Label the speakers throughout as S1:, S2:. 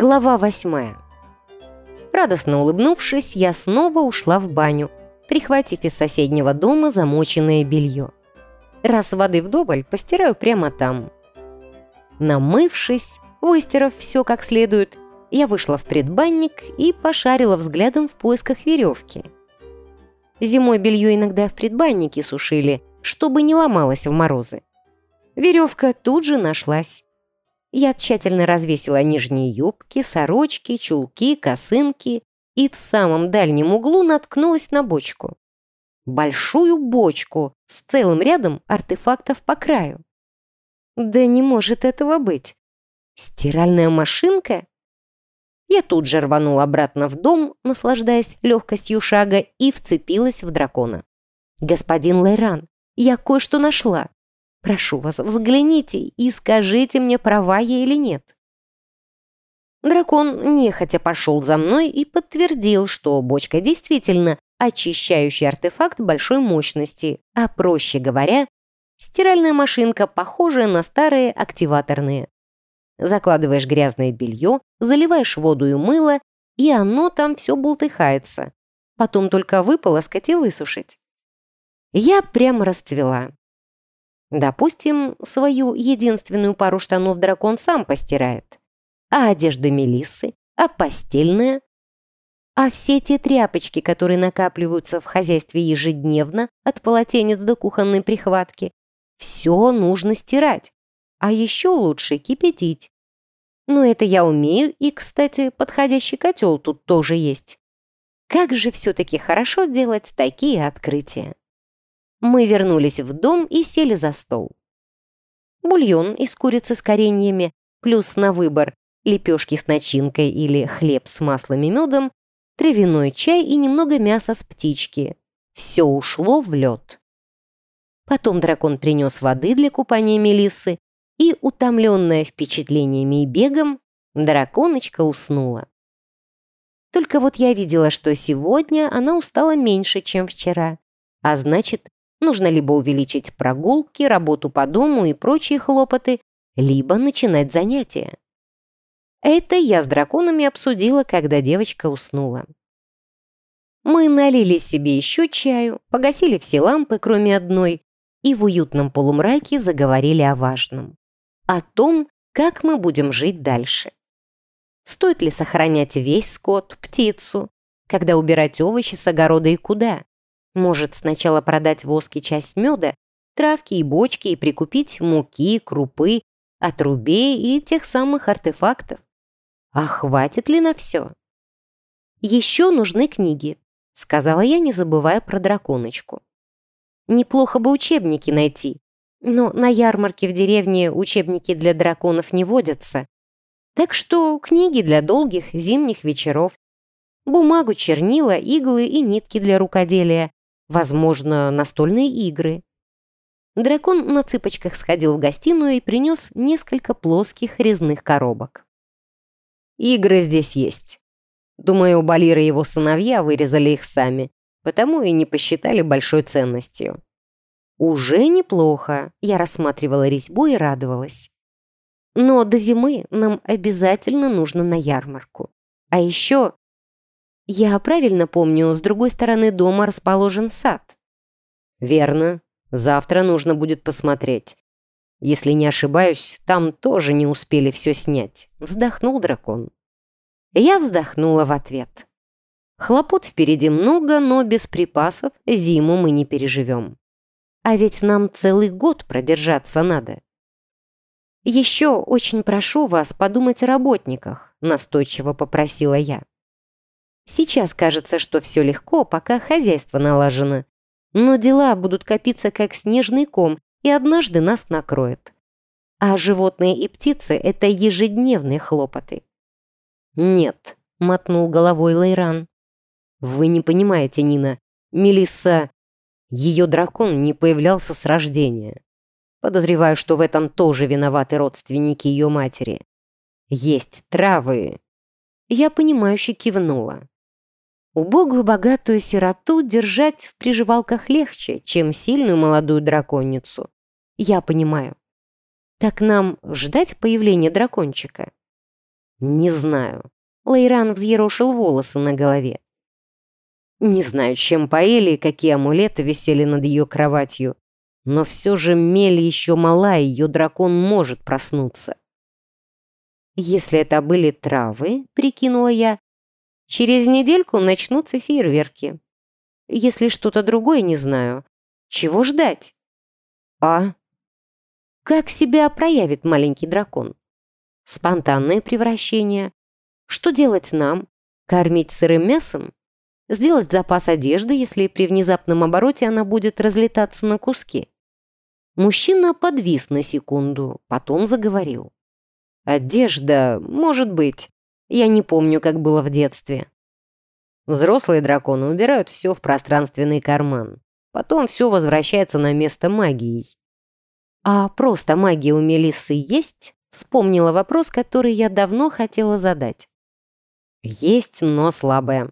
S1: Глава восьмая. Радостно улыбнувшись, я снова ушла в баню, прихватив из соседнего дома замоченное белье. Раз воды вдоволь, постираю прямо там. Намывшись, выстирав все как следует, я вышла в предбанник и пошарила взглядом в поисках веревки. Зимой белье иногда в предбаннике сушили, чтобы не ломалось в морозы. Веревка тут же нашлась. Я тщательно развесила нижние юбки, сорочки, чулки, косынки и в самом дальнем углу наткнулась на бочку. Большую бочку с целым рядом артефактов по краю. Да не может этого быть. Стиральная машинка? Я тут же рванула обратно в дом, наслаждаясь легкостью шага, и вцепилась в дракона. «Господин Лайран, я кое-что нашла. Прошу вас, взгляните и скажите мне, права я или нет». Дракон нехотя пошел за мной и подтвердил, что бочка действительно очищающий артефакт большой мощности, а проще говоря, стиральная машинка, похожая на старые активаторные. Закладываешь грязное белье, заливаешь воду и мыло, и оно там все бултыхается. Потом только выполоскать и высушить. Я прямо расцвела. Допустим, свою единственную пару штанов дракон сам постирает. А одежда Мелиссы? А постельная? А все те тряпочки, которые накапливаются в хозяйстве ежедневно, от полотенец до кухонной прихватки, все нужно стирать. А еще лучше кипятить. Но это я умею, и, кстати, подходящий котел тут тоже есть. Как же все-таки хорошо делать такие открытия. Мы вернулись в дом и сели за стол. Бульон из курицы с кореньями, плюс на выбор лепешки с начинкой или хлеб с маслом и медом, травяной чай и немного мяса с птички. Все ушло в лед. Потом дракон принес воды для купания Мелиссы, и, утомленная впечатлениями и бегом, драконочка уснула. Только вот я видела, что сегодня она устала меньше, чем вчера, а значит, Нужно либо увеличить прогулки, работу по дому и прочие хлопоты, либо начинать занятия. Это я с драконами обсудила, когда девочка уснула. Мы налили себе еще чаю, погасили все лампы, кроме одной, и в уютном полумраке заговорили о важном. О том, как мы будем жить дальше. Стоит ли сохранять весь скот, птицу, когда убирать овощи с огорода и куда? Может, сначала продать воски часть меда, травки и бочки и прикупить муки, крупы, отрубей и тех самых артефактов. А хватит ли на все? Еще нужны книги, сказала я, не забывая про драконочку. Неплохо бы учебники найти, но на ярмарке в деревне учебники для драконов не водятся. Так что книги для долгих зимних вечеров. Бумагу, чернила, иглы и нитки для рукоделия, Возможно, настольные игры. Дракон на цыпочках сходил в гостиную и принес несколько плоских резных коробок. «Игры здесь есть. Думаю, у Балира и его сыновья вырезали их сами, потому и не посчитали большой ценностью». «Уже неплохо», — я рассматривала резьбу и радовалась. «Но до зимы нам обязательно нужно на ярмарку. А еще я правильно помню, с другой стороны дома расположен сад. Верно. Завтра нужно будет посмотреть. Если не ошибаюсь, там тоже не успели все снять. Вздохнул дракон. Я вздохнула в ответ. Хлопот впереди много, но без припасов зиму мы не переживем. А ведь нам целый год продержаться надо. «Еще очень прошу вас подумать о работниках», настойчиво попросила я. Сейчас кажется, что все легко, пока хозяйство налажено. Но дела будут копиться как снежный ком, и однажды нас накроет. А животные и птицы – это ежедневные хлопоты. «Нет», – мотнул головой Лейран. «Вы не понимаете, Нина. Мелисса... Ее дракон не появлялся с рождения. Подозреваю, что в этом тоже виноваты родственники ее матери. Есть травы». Я понимающе кивнула. Убогую богатую сироту держать в приживалках легче, чем сильную молодую драконицу. Я понимаю. Так нам ждать появления дракончика? Не знаю. Лейран взъерошил волосы на голове. Не знаю, чем поели и какие амулеты висели над ее кроватью, но все же Мель еще мала, и ее дракон может проснуться. Если это были травы, прикинула я, через недельку начнутся фейерверки. Если что-то другое не знаю, чего ждать? А? Как себя проявит маленький дракон? Спонтанное превращение? Что делать нам? Кормить сырым мясом? Сделать запас одежды, если при внезапном обороте она будет разлетаться на куски? Мужчина подвис на секунду, потом заговорил. «Одежда, может быть. Я не помню, как было в детстве. Взрослые драконы убирают все в пространственный карман. Потом все возвращается на место магией. А просто магия у Мелиссы есть? Вспомнила вопрос, который я давно хотела задать. Есть, но слабая.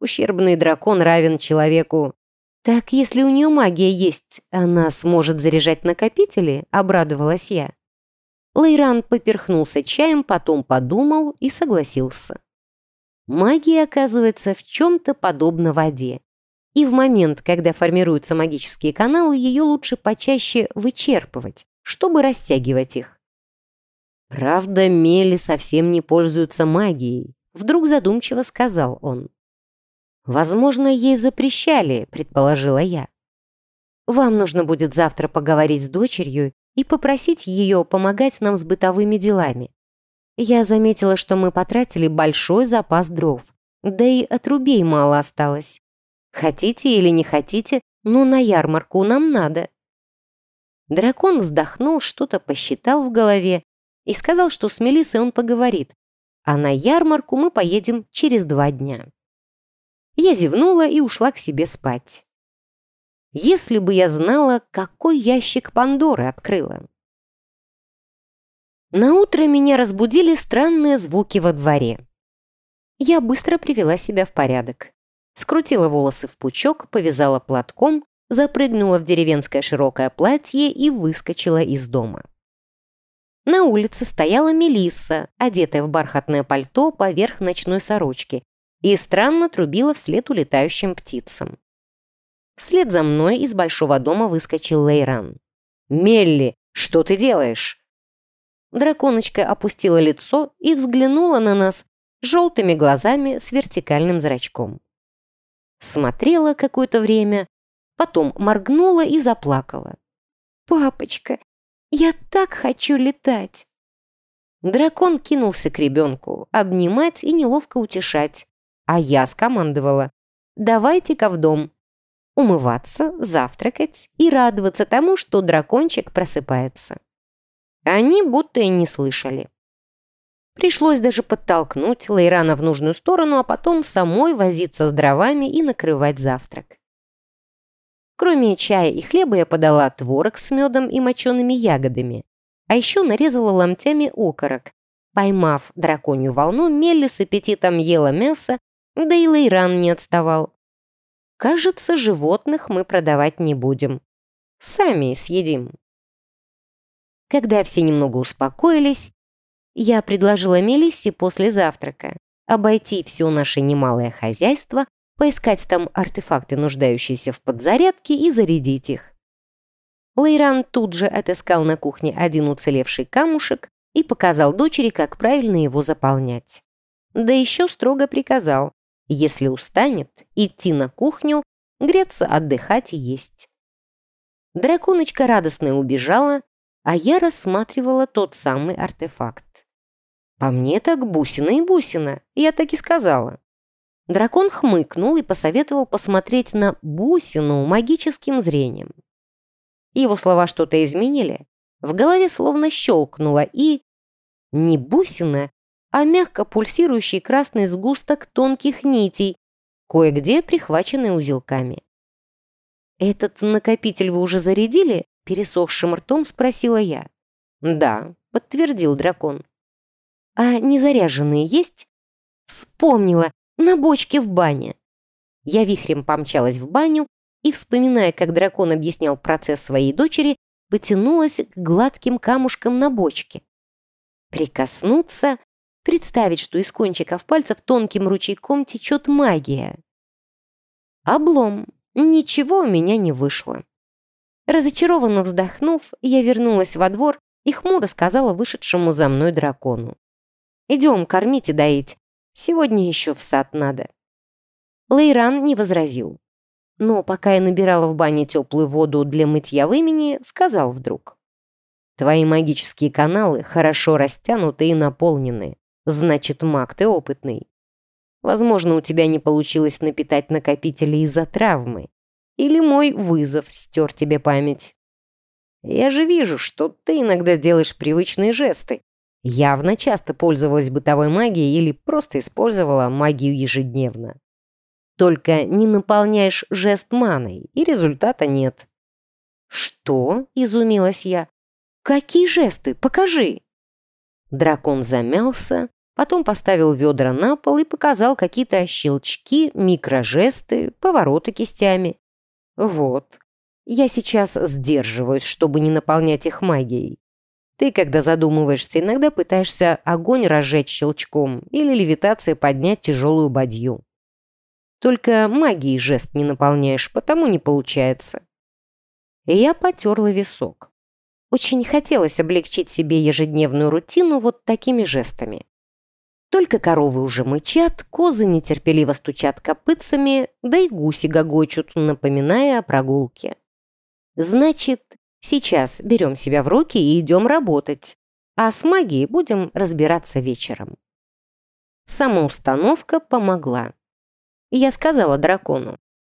S1: Ущербный дракон равен человеку. Так если у нее магия есть, она сможет заряжать накопители? Обрадовалась я. Лейран поперхнулся чаем, потом подумал и согласился. Магия оказывается в чем-то подобна воде. И в момент, когда формируются магические каналы, ее лучше почаще вычерпывать, чтобы растягивать их. Правда, мели совсем не пользуются магией, вдруг задумчиво сказал он. Возможно, ей запрещали, предположила я. Вам нужно будет завтра поговорить с дочерью и попросить ее помогать нам с бытовыми делами. Я заметила, что мы потратили большой запас дров. Да и отрубей мало осталось. Хотите или не хотите, но на ярмарку нам надо. Дракон вздохнул, что-то посчитал в голове и сказал, что с Мелиссой он поговорит, а на ярмарку мы поедем через два дня. Я зевнула и ушла к себе спать. Если бы я знала, какой ящик Пандоры открыла. На утро меня разбудили странные звуки во дворе. Я быстро привела себя в порядок. Скрутила волосы в пучок, повязала платком, запрыгнула в деревенское широкое платье и выскочила из дома. На улице стояла Мелисса, одетая в бархатное пальто поверх ночной сорочки, и странно трубила вслед улетающим птицам. Вслед за мной из большого дома выскочил Лейран. «Мелли, что ты делаешь?» Драконочка опустила лицо и взглянула на нас желтыми глазами с вертикальным зрачком. Смотрела какое-то время, потом моргнула и заплакала. «Папочка, я так хочу летать!» Дракон кинулся к ребенку, обнимать и неловко утешать, а я скомандовала «давайте-ка в дом». Умываться, завтракать и радоваться тому, что дракончик просыпается. Они будто и не слышали. Пришлось даже подтолкнуть Лейрана в нужную сторону, а потом самой возиться с дровами и накрывать завтрак. Кроме чая и хлеба я подала творог с медом и мочеными ягодами, а еще нарезала ломтями окорок. Поймав драконью волну, Мелли с аппетитом ела мясо, да и Лейран не отставал. Кажется, животных мы продавать не будем. Сами съедим. Когда все немного успокоились, я предложила Мелиссе после завтрака обойти все наше немалое хозяйство, поискать там артефакты, нуждающиеся в подзарядке, и зарядить их. Лейран тут же отыскал на кухне один уцелевший камушек и показал дочери, как правильно его заполнять. Да еще строго приказал, если устанет, идти на кухню, греться, отдыхать и есть. Драконочка радостно убежала, а я рассматривала тот самый артефакт. По мне так бусина и бусина, я так и сказала. Дракон хмыкнул и посоветовал посмотреть на бусину магическим зрением. Его слова что-то изменили. В голове словно щелкнуло и... Не бусина, а мягко пульсирующий красный сгусток тонких нитей, кое-где прихваченный узелками. «Этот накопитель вы уже зарядили?» Пересохшим ртом спросила я. «Да», — подтвердил дракон. «А незаряженные есть?» «Вспомнила! На бочке в бане!» Я вихрем помчалась в баню и, вспоминая, как дракон объяснял процесс своей дочери, потянулась к гладким камушкам на бочке. Прикоснуться Представить, что из кончиков пальцев тонким ручейком течет магия. Облом. Ничего у меня не вышло. Разочарованно вздохнув, я вернулась во двор и хмуро сказала вышедшему за мной дракону. «Идем, кормить и доить. Сегодня еще в сад надо». Лейран не возразил. Но пока я набирала в бане теплую воду для мытья в имени, сказал вдруг. «Твои магические каналы хорошо растянуты и наполнены. Значит, маг ты опытный. Возможно, у тебя не получилось напитать накопители из-за травмы. Или мой вызов стер тебе память. Я же вижу, что ты иногда делаешь привычные жесты. Явно часто пользовалась бытовой магией или просто использовала магию ежедневно. Только не наполняешь жест маной, и результата нет. «Что?» – изумилась я. «Какие жесты? Покажи!» Дракон замялся, потом поставил ведра на пол и показал какие-то щелчки, микрожесты, повороты кистями. «Вот. Я сейчас сдерживаюсь, чтобы не наполнять их магией. Ты, когда задумываешься, иногда пытаешься огонь разжечь щелчком или левитацией поднять тяжелую бадью. Только магией жест не наполняешь, потому не получается. Я потерла висок. Очень хотелось облегчить себе ежедневную рутину вот такими жестами. Только коровы уже мычат, козы нетерпеливо стучат копытцами, да и гуси гогочут, напоминая о прогулке. Значит, сейчас берем себя в руки и идем работать, а с магией будем разбираться вечером. Самоустановка помогла. Я сказала дракону.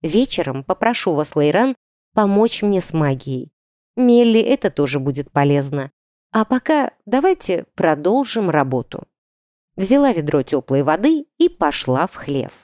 S1: Вечером попрошу вас, Лейран, помочь мне с магией. Мелли это тоже будет полезно. А пока давайте продолжим работу. Взяла ведро теплой воды и пошла в хлев.